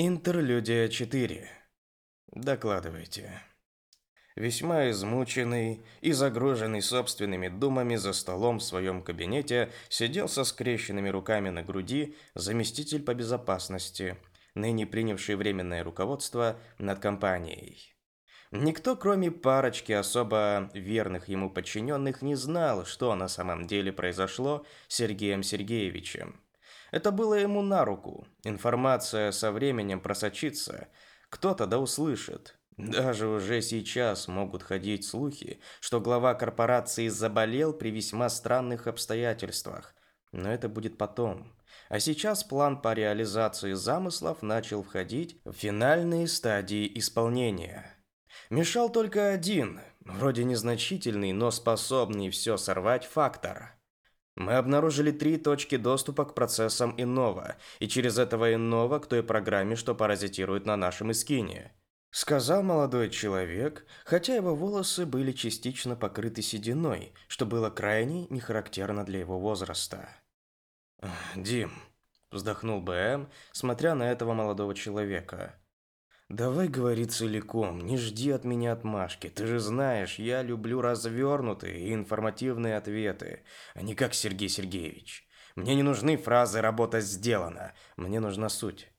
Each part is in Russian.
Интерлюдия 4. Докладывайте. Весьма измученный и загруженный собственными думами за столом в своем кабинете сидел со скрещенными руками на груди заместитель по безопасности, ныне принявший временное руководство над компанией. Никто, кроме парочки особо верных ему подчиненных, не знал, что на самом деле произошло с Сергеем Сергеевичем. Это было ему на руку. Информация со временем просочится, кто-то да услышит. Даже уже сейчас могут ходить слухи, что глава корпорации заболел при весьма странных обстоятельствах. Но это будет потом. А сейчас план по реализации замыслов начал входить в финальные стадии исполнения. Мешал только один, вроде незначительный, но способный все сорвать фактор – мы обнаружили три точки доступа к процессам Иннова, и через этого Иннова к той программе, что паразитирует на нашем Искине. Сказал молодой человек, хотя его волосы были частично покрыты сединой, что было крайне нехарактерно для его возраста. «Дим», – вздохнул БМ, смотря на этого молодого человека. Давай говори целиком, не жди от меня отмашки. Ты же знаешь, я люблю развернутые и информативные ответы, а не как Сергей Сергеевич. Мне не нужны фразы «работа сделана», мне нужна суть.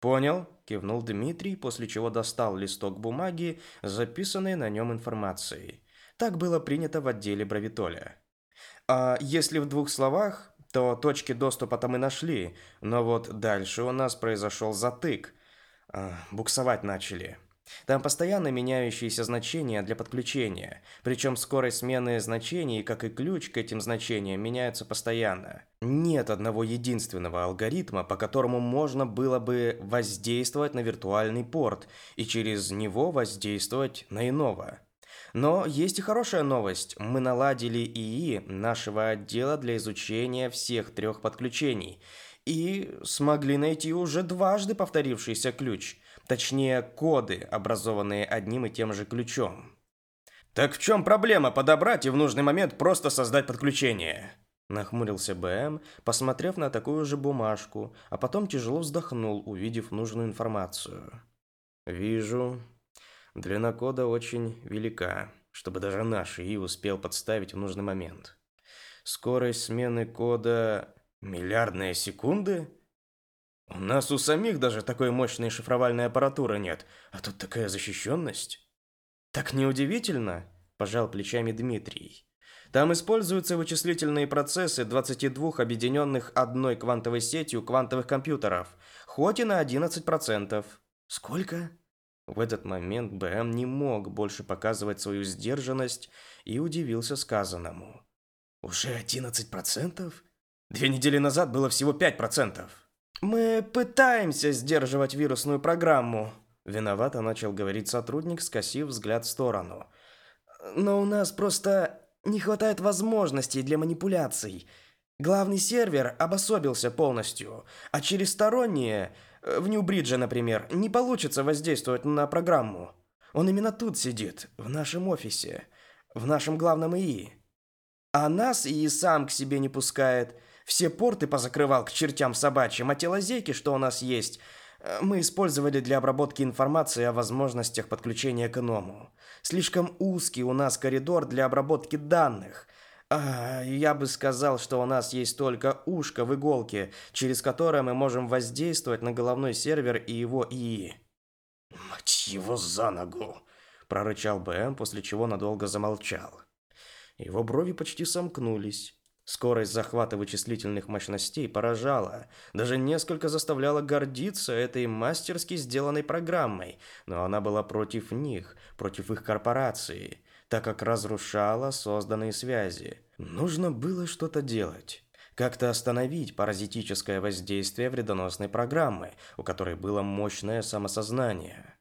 «Понял», – кивнул Дмитрий, после чего достал листок бумаги, записанной на нем информацией. Так было принято в отделе Бравитоля. А если в двух словах, то точки доступа-то мы нашли, но вот дальше у нас произошел затык – а, буксовать начали. Там постоянно меняющиеся значения для подключения, причем скорость смены значений, как и ключ к этим значениям, меняются постоянно. Нет одного единственного алгоритма, по которому можно было бы воздействовать на виртуальный порт и через него воздействовать на иного. Но есть и хорошая новость. Мы наладили ИИ нашего отдела для изучения всех трех подключений – и смогли найти уже дважды повторившийся ключ, точнее коды, образованные одним и тем же ключом. «Так в чем проблема подобрать и в нужный момент просто создать подключение?» Нахмурился БМ, посмотрев на такую же бумажку, а потом тяжело вздохнул, увидев нужную информацию. «Вижу. Длина кода очень велика, чтобы даже наш ИИ успел подставить в нужный момент. Скорость смены кода Миллиардные секунды? У нас у самих даже такой мощной шифровальной аппаратуры нет, а тут такая защищенность. Так неудивительно, пожал плечами Дмитрий. Там используются вычислительные процессы 22 объединенных одной квантовой сетью квантовых компьютеров, хоть и на 11%. Сколько? В этот момент БМ не мог больше показывать свою сдержанность и удивился сказанному. «Уже 11%? Две недели назад было всего 5%. Мы пытаемся сдерживать вирусную программу. Виновато начал говорить сотрудник, скосив взгляд в сторону. Но у нас просто не хватает возможностей для манипуляций. Главный сервер обособился полностью, а через сторонние, э, в Нью-Бридже, например, не получится воздействовать на программу. Он именно тут сидит, в нашем офисе, в нашем главном ИИ. А нас и сам к себе не пускает – все порты позакрывал к чертям собачьим, а те лазейки, что у нас есть, э, мы использовали для обработки информации о возможностях подключения к иному. Слишком узкий у нас коридор для обработки данных. А, я бы сказал, что у нас есть только ушко в иголке, через которое мы можем воздействовать на головной сервер и его ИИ. «Мать его за ногу!» – прорычал БМ, после чего надолго замолчал. Его брови почти сомкнулись. Скорость захвата вычислительных мощностей поражала, даже несколько заставляла гордиться этой мастерски сделанной программой, но она была против них, против их корпорации, так как разрушала созданные связи. Нужно было что-то делать. Как-то остановить паразитическое воздействие вредоносной программы, у которой было мощное самосознание.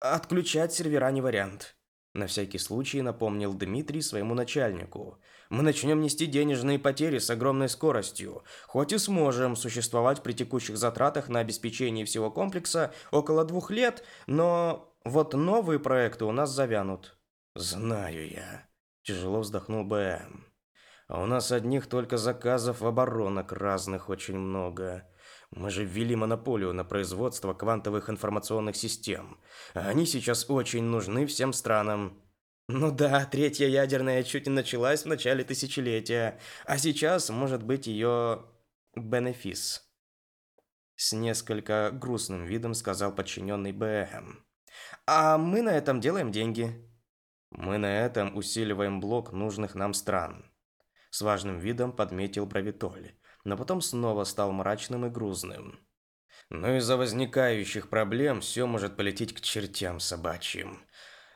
Отключать сервера не вариант. На всякий случай напомнил Дмитрий своему начальнику. Мы начнем нести денежные потери с огромной скоростью. Хоть и сможем существовать при текущих затратах на обеспечение всего комплекса около двух лет, но вот новые проекты у нас завянут. Знаю я. Тяжело вздохнул БМ. А у нас одних только заказов оборонок разных очень много. Мы же ввели монополию на производство квантовых информационных систем. Они сейчас очень нужны всем странам. Ну да, третья ядерная чуть не началась в начале тысячелетия, а сейчас может быть ее бенефис. С несколько грустным видом сказал подчиненный БМ. А мы на этом делаем деньги. Мы на этом усиливаем блок нужных нам стран. С важным видом подметил Бравитоль но потом снова стал мрачным и грузным. Но из-за возникающих проблем все может полететь к чертям собачьим.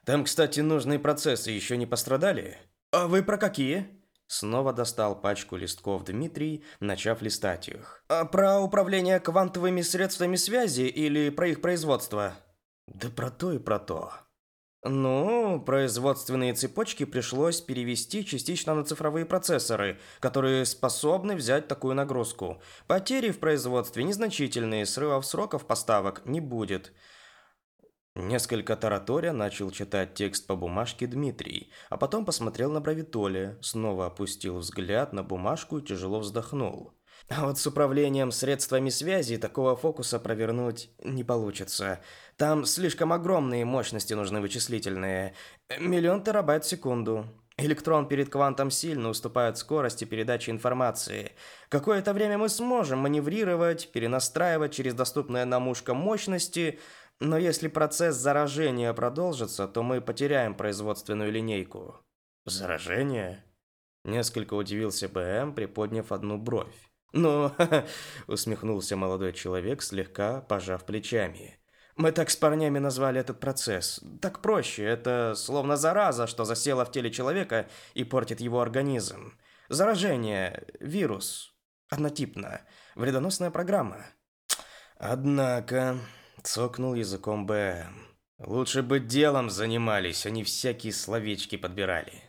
Там, кстати, нужные процессы еще не пострадали? А вы про какие? Снова достал пачку листков Дмитрий, начав листать их. А про управление квантовыми средствами связи или про их производство? Да про то и про то. Ну, производственные цепочки пришлось перевести частично на цифровые процессоры, которые способны взять такую нагрузку. Потери в производстве незначительные, срывов сроков поставок не будет. Несколько тараторя начал читать текст по бумажке Дмитрий, а потом посмотрел на Бравитоле, снова опустил взгляд на бумажку и тяжело вздохнул. А вот с управлением средствами связи такого фокуса провернуть не получится. Там слишком огромные мощности нужны вычислительные. Миллион терабайт в секунду. Электрон перед квантом сильно уступает скорости передачи информации. Какое-то время мы сможем маневрировать, перенастраивать через доступные нам ушко мощности, но если процесс заражения продолжится, то мы потеряем производственную линейку. Заражение? Несколько удивился БМ, приподняв одну бровь. «Ну, усмехнулся молодой человек, слегка пожав плечами. «Мы так с парнями назвали этот процесс. Так проще, это словно зараза, что засела в теле человека и портит его организм. Заражение, вирус, однотипно, вредоносная программа». «Однако», — цокнул языком БМ, — «лучше бы делом занимались, а не всякие словечки подбирали».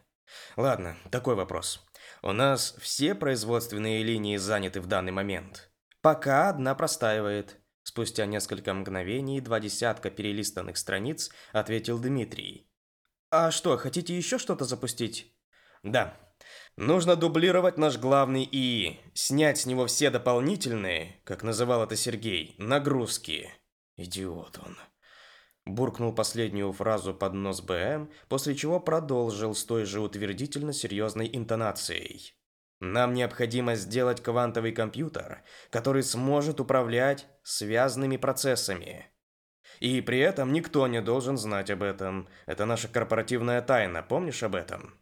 «Ладно, такой вопрос». У нас все производственные линии заняты в данный момент. Пока одна простаивает. Спустя несколько мгновений два десятка перелистанных страниц ответил Дмитрий. А что, хотите еще что-то запустить? Да. Нужно дублировать наш главный ИИ, снять с него все дополнительные, как называл это Сергей, нагрузки. Идиот он. Буркнул последнюю фразу под нос БМ, после чего продолжил с той же утвердительно серьезной интонацией. Нам необходимо сделать квантовый компьютер, который сможет управлять связанными процессами. И при этом никто не должен знать об этом. Это наша корпоративная тайна, помнишь об этом?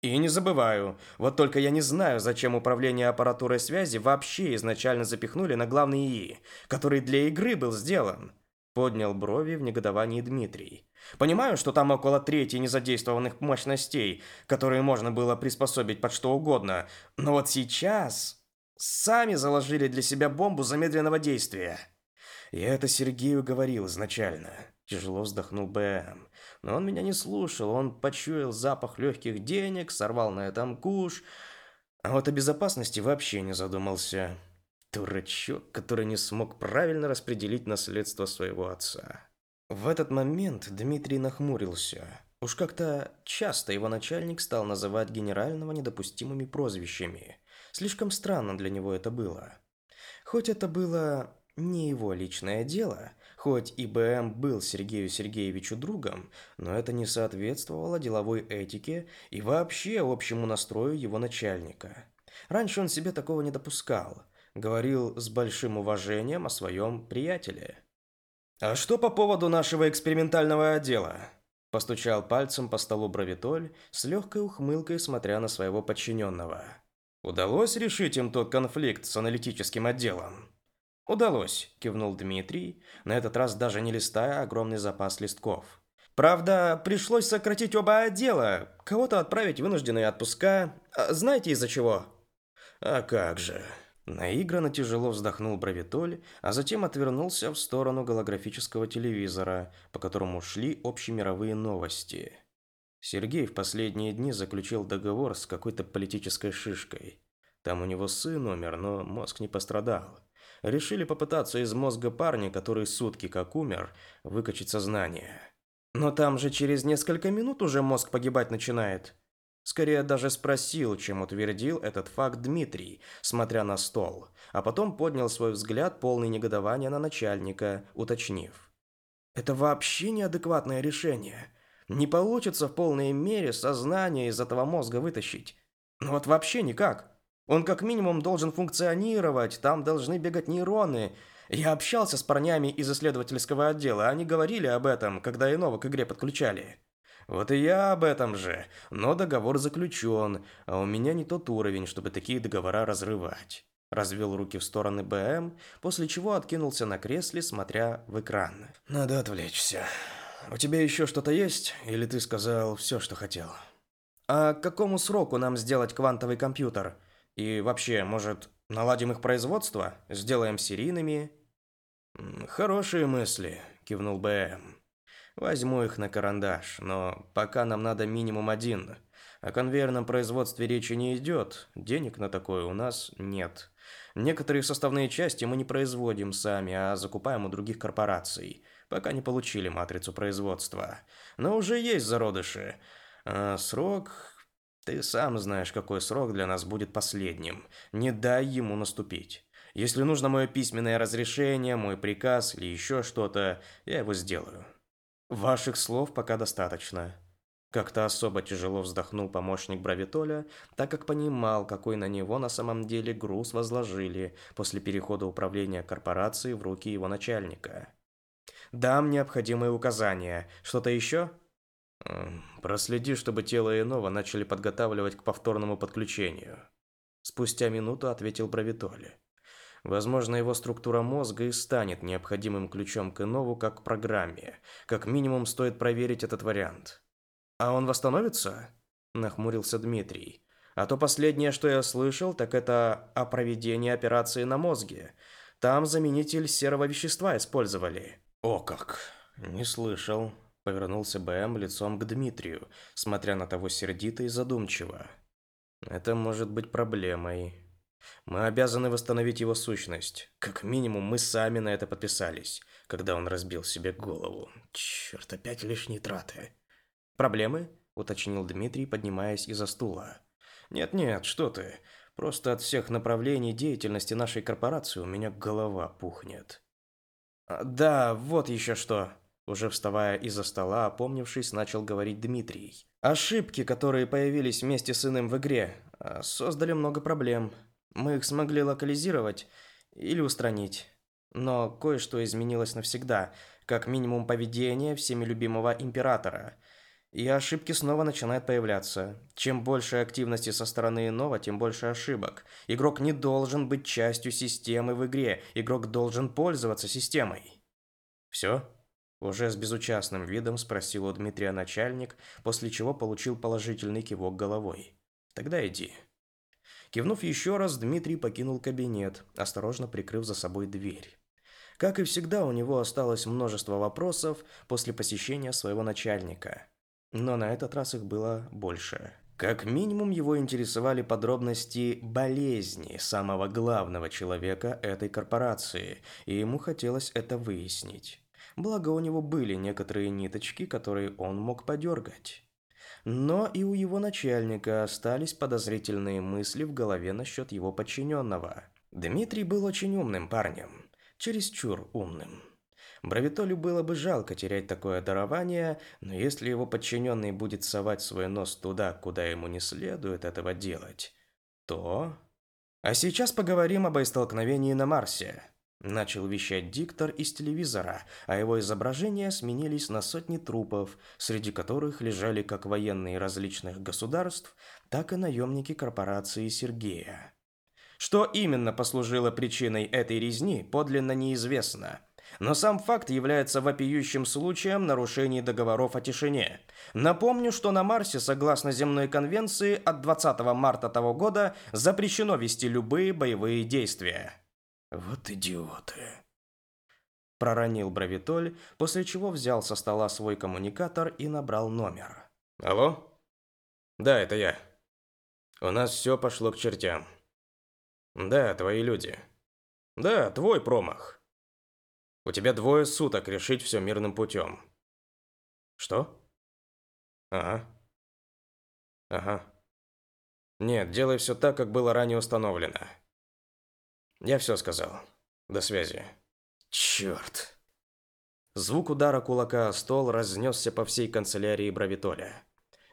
И не забываю, вот только я не знаю, зачем управление аппаратурой связи вообще изначально запихнули на главный ИИ, который для игры был сделан. Поднял брови в негодовании Дмитрий. Понимаю, что там около трети незадействованных мощностей, которые можно было приспособить под что угодно, но вот сейчас сами заложили для себя бомбу замедленного действия. Я это Сергею говорил изначально. Тяжело вздохнул БМ. Но он меня не слушал, он почуял запах легких денег, сорвал на этом куш, а вот о безопасности вообще не задумался. Дурачок, который не смог правильно распределить наследство своего отца. В этот момент Дмитрий нахмурился. Уж как-то часто его начальник стал называть генерального недопустимыми прозвищами. Слишком странно для него это было. Хоть это было не его личное дело, хоть ИБМ был Сергею Сергеевичу другом, но это не соответствовало деловой этике и вообще общему настрою его начальника. Раньше он себе такого не допускал – говорил с большим уважением о своем приятеле. «А что по поводу нашего экспериментального отдела?» Постучал пальцем по столу Бравитоль, с легкой ухмылкой смотря на своего подчиненного. «Удалось решить им тот конфликт с аналитическим отделом?» «Удалось», – кивнул Дмитрий, на этот раз даже не листая огромный запас листков. «Правда, пришлось сократить оба отдела, кого-то отправить вынужденные отпуска. А знаете из-за чего?» «А как же», Наигранно тяжело вздохнул Бравитоль, а затем отвернулся в сторону голографического телевизора, по которому шли общемировые новости. Сергей в последние дни заключил договор с какой-то политической шишкой. Там у него сын умер, но мозг не пострадал. Решили попытаться из мозга парня, который сутки как умер, выкачать сознание. Но там же через несколько минут уже мозг погибать начинает. Скорее даже спросил, чем утвердил этот факт Дмитрий, смотря на стол, а потом поднял свой взгляд полный негодования на начальника, уточнив. «Это вообще неадекватное решение. Не получится в полной мере сознание из этого мозга вытащить. Ну вот вообще никак. Он как минимум должен функционировать, там должны бегать нейроны. Я общался с парнями из исследовательского отдела, они говорили об этом, когда иного к игре подключали. Вот и я об этом же, но договор заключен, а у меня не тот уровень, чтобы такие договора разрывать. Развел руки в стороны БМ, после чего откинулся на кресле, смотря в экран. Надо отвлечься. У тебя еще что-то есть? Или ты сказал все, что хотел? А к какому сроку нам сделать квантовый компьютер? И вообще, может, наладим их производство? Сделаем серийными? Хорошие мысли, кивнул БМ. Возьму их на карандаш, но пока нам надо минимум один. О конвейерном производстве речи не идет, денег на такое у нас нет. Некоторые составные части мы не производим сами, а закупаем у других корпораций, пока не получили матрицу производства. Но уже есть зародыши. А срок... Ты сам знаешь, какой срок для нас будет последним. Не дай ему наступить. Если нужно мое письменное разрешение, мой приказ или еще что-то, я его сделаю. Ваших слов пока достаточно. Как-то особо тяжело вздохнул помощник Бравитоля, так как понимал, какой на него на самом деле груз возложили после перехода управления корпорацией в руки его начальника. «Дам необходимые указания. Что-то еще?» «Проследи, чтобы тело иного начали подготавливать к повторному подключению». Спустя минуту ответил Бравитоли. Возможно, его структура мозга и станет необходимым ключом к Инову как программе. Как минимум, стоит проверить этот вариант. «А он восстановится?» – нахмурился Дмитрий. «А то последнее, что я слышал, так это о проведении операции на мозге. Там заменитель серого вещества использовали». «О как! Не слышал», – повернулся БМ лицом к Дмитрию, смотря на того сердито и задумчиво. «Это может быть проблемой». Мы обязаны восстановить его сущность. Как минимум, мы сами на это подписались, когда он разбил себе голову. Черт, опять лишние траты. Проблемы? Уточнил Дмитрий, поднимаясь из-за стула. Нет-нет, что ты. Просто от всех направлений деятельности нашей корпорации у меня голова пухнет. А, да, вот еще что. Уже вставая из-за стола, опомнившись, начал говорить Дмитрий. Ошибки, которые появились вместе с иным в игре, а, создали много проблем. Мы их смогли локализировать или устранить. Но кое-что изменилось навсегда, как минимум поведение всеми любимого императора. И ошибки снова начинают появляться. Чем больше активности со стороны иного, тем больше ошибок. Игрок не должен быть частью системы в игре. Игрок должен пользоваться системой. Все? Уже с безучастным видом спросил у Дмитрия начальник, после чего получил положительный кивок головой. Тогда иди. Кивнув еще раз, Дмитрий покинул кабинет, осторожно прикрыв за собой дверь. Как и всегда, у него осталось множество вопросов после посещения своего начальника. Но на этот раз их было больше. Как минимум его интересовали подробности болезни самого главного человека этой корпорации, и ему хотелось это выяснить. Благо у него были некоторые ниточки, которые он мог подергать. Но и у его начальника остались подозрительные мысли в голове насчет его подчиненного. Дмитрий был очень умным парнем, чересчур умным. Бравитолю было бы жалко терять такое дарование, но если его подчиненный будет совать свой нос туда, куда ему не следует этого делать, то... А сейчас поговорим об боестолкновении на Марсе. Начал вещать диктор из телевизора, а его изображения сменились на сотни трупов, среди которых лежали как военные различных государств, так и наемники корпорации Сергея. Что именно послужило причиной этой резни, подлинно неизвестно. Но сам факт является вопиющим случаем нарушений договоров о тишине. Напомню, что на Марсе, согласно земной конвенции, от 20 марта того года запрещено вести любые боевые действия. «Вот идиоты!» Проронил Бравитоль, после чего взял со стола свой коммуникатор и набрал номер. «Алло? Да, это я. У нас все пошло к чертям. Да, твои люди. Да, твой промах. У тебя двое суток решить все мирным путем. Что? Ага. Ага. Нет, делай все так, как было ранее установлено. Я все сказал. До связи. Черт. Звук удара кулака о стол разнесся по всей канцелярии Бравитоля.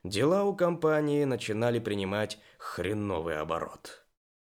Дела у компании начинали принимать хреновый оборот.